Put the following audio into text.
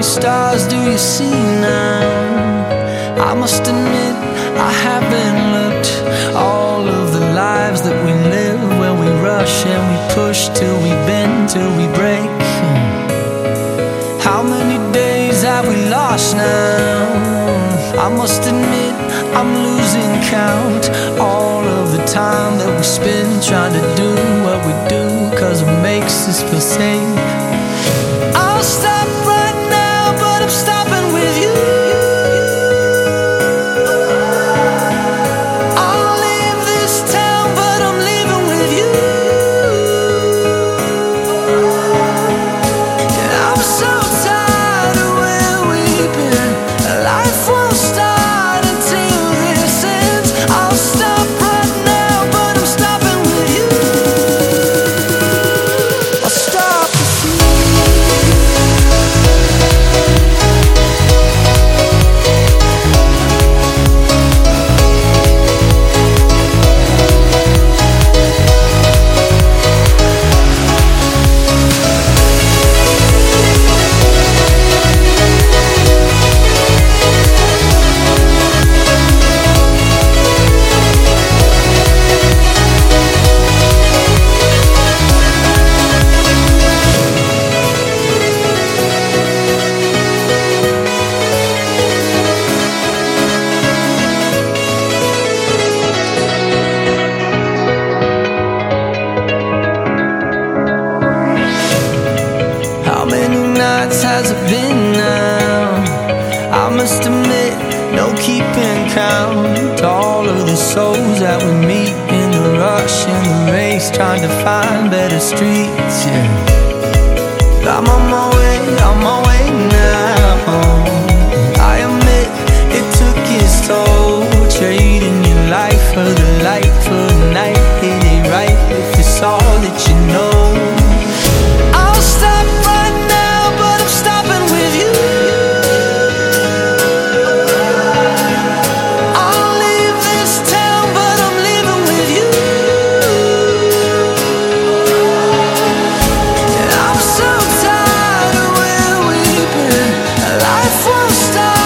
Many stars do you see now? I must admit I haven't looked all of the lives that we live where we rush and we push till we bend till we break. Hmm. How many days have we lost now? I must admit I'm losing count all of the time that we spend trying to do must admit, no keeping count. All of the souls that we meet in the rush in the race, trying to find better streets. Yeah. We'll start.